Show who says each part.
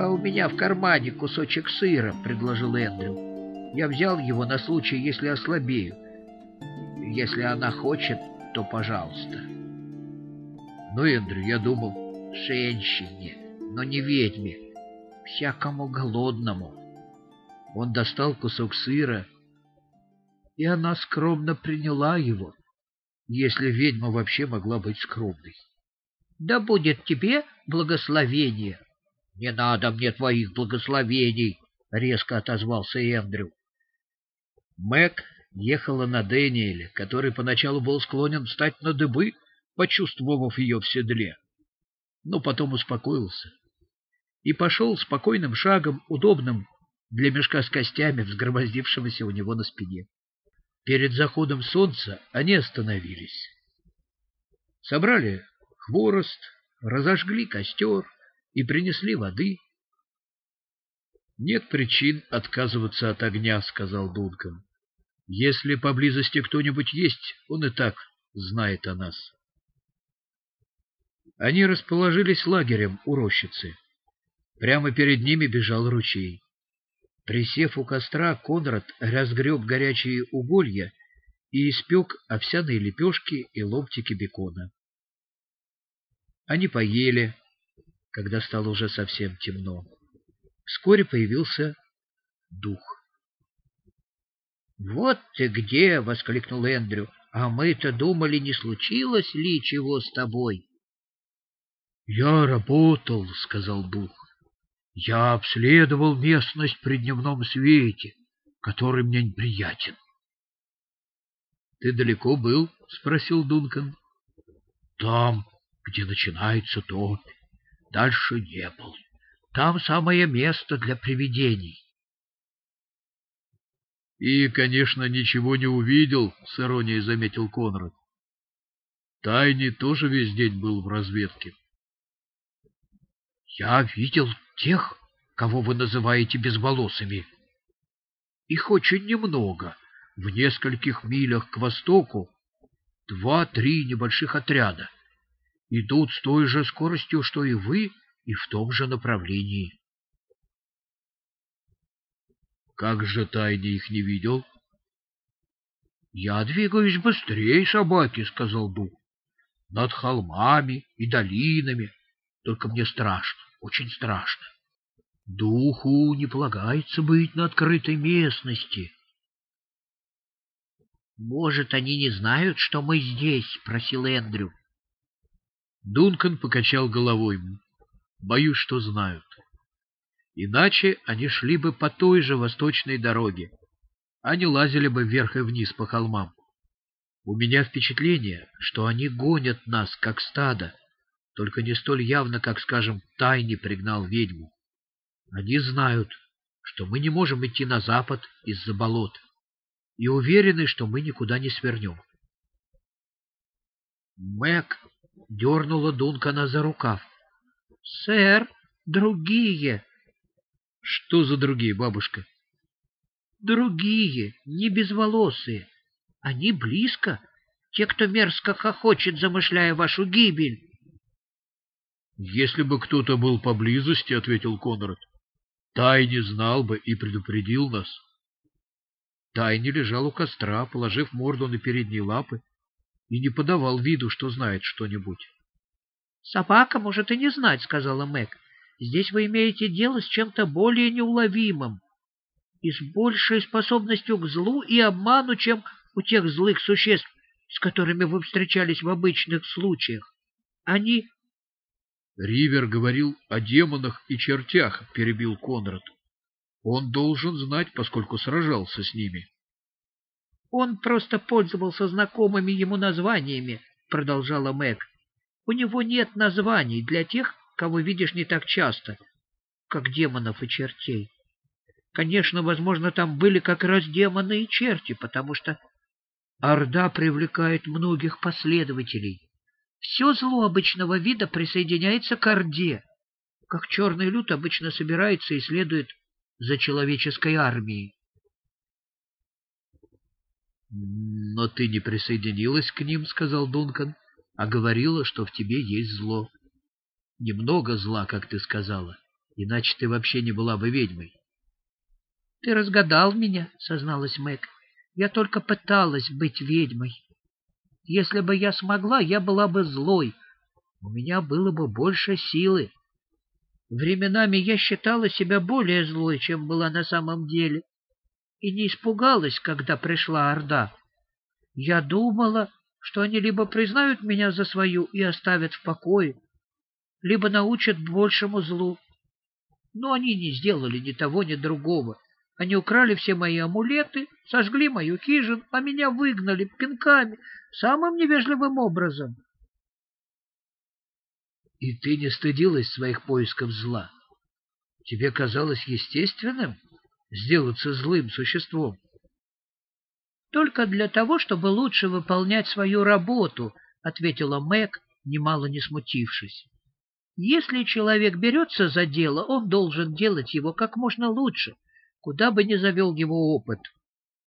Speaker 1: «А у меня в кармане кусочек сыра», — предложил Эндрю. «Я взял его на случай, если ослабею. Если она хочет, то пожалуйста».
Speaker 2: «Ну, Эндрю, я думал,
Speaker 1: женщине, но не ведьме, всякому голодному».
Speaker 2: Он достал кусок сыра, и она скромно приняла его, если ведьма вообще могла быть скромной.
Speaker 1: Да будет тебе благословение. Не надо мне твоих благословений, резко отозвался Эндрю.
Speaker 2: Мэг ехала на Дэниеле, который поначалу был склонен встать на дыбы, почувствовав ее в седле, но потом успокоился и пошел спокойным шагом, удобным для мешка с костями, взгромоздившегося у него на спине. Перед заходом солнца они остановились. Собрали хворост, разожгли костер и принесли воды. «Нет причин отказываться от огня», — сказал Дункан. «Если поблизости кто-нибудь есть, он и так знает о нас». Они расположились лагерем у рощицы. Прямо перед ними бежал ручей. Присев у костра, Конрад разгреб горячие уголья и испек овсяные лепешки и ломтики бекона. Они поели, когда стало уже совсем темно. Вскоре появился дух.
Speaker 1: «Вот ты где!» — воскликнул Эндрю. «А мы-то думали, не случилось ли чего с тобой?»
Speaker 2: «Я работал», — сказал дух. «Я обследовал местность при дневном свете, который мне неприятен». «Ты далеко был?» — спросил Дункан. «Там, где начинается топь. Дальше не был. Там самое место для привидений. И, конечно, ничего не увидел, с иронией заметил Конрад. Тайни тоже весь день был в разведке. Я видел тех, кого вы называете безволосыми. Их очень немного. В нескольких милях к востоку два-три небольших отряда идут с той же скоростью, что и вы, и в том же направлении. Как же Тайни их не видел? Я двигаюсь быстрее собаки, сказал Дух. Над холмами и долинами. Только мне страшно, очень страшно. Духу не полагается быть на открытой местности.
Speaker 1: Может, они не знают, что мы здесь, просил Эндрю.
Speaker 2: Дункан покачал головой. Боюсь, что знают. Иначе они шли бы по той же восточной дороге. Они лазили бы вверх и вниз по холмам. У меня впечатление, что они гонят нас, как стадо, только не столь явно, как, скажем, тайне пригнал ведьму. Они знают, что мы не можем идти на запад из-за болот, и уверены, что мы никуда не свернем.
Speaker 1: Мэг дернула Дункана за рукав. — Сэр, другие.
Speaker 2: — Что за другие, бабушка?
Speaker 1: — Другие, не безволосые. Они близко, те, кто мерзко хохочет, замышляя вашу гибель.
Speaker 2: — Если бы кто-то был поблизости, — ответил Конрад, — Тайни знал бы и предупредил нас. Тайни лежал у костра, положив морду на передние лапы, и не подавал виду, что знает что-нибудь.
Speaker 1: — Собака может и не знать, — сказала Мэг. — Здесь вы имеете дело с чем-то более неуловимым и с большей способностью к злу и обману, чем у тех злых существ, с которыми вы встречались в обычных случаях. Они...
Speaker 2: — Ривер говорил о демонах и чертях, — перебил Конрад. Он должен знать, поскольку сражался с ними.
Speaker 1: Он просто пользовался знакомыми ему названиями, продолжала Мэг. У него нет названий для тех, кого видишь не так часто, как демонов и чертей. Конечно, возможно, там были как раз демоны и черти, потому что Орда привлекает многих последователей. Все зло обычного вида присоединяется к Орде, как черный люд обычно собирается и следует за человеческой армией.
Speaker 2: Но ты не присоединилась к ним, сказал Дункан, а говорила, что в тебе есть зло. Немного зла, как ты сказала, Иначе ты вообще не была бы ведьмой.
Speaker 1: — Ты разгадал меня, — созналась Мэг. — Я только пыталась быть ведьмой. Если бы я смогла, я была бы злой. У меня было бы больше силы. Временами я считала себя более злой, чем была на самом деле, и не испугалась, когда пришла Орда. Я думала, что они либо признают меня за свою и оставят в покое, либо научат большему злу. Но они не сделали ни того, ни другого. Они украли все мои амулеты, сожгли мою хижину, а меня выгнали пинками самым невежливым образом.
Speaker 2: И ты не стыдилась своих поисков зла? Тебе казалось естественным сделаться злым существом?
Speaker 1: Только для того, чтобы лучше выполнять свою работу, ответила Мэг, немало не смутившись. Если человек берется за дело, он должен делать его как можно лучше, куда бы ни завел его опыт.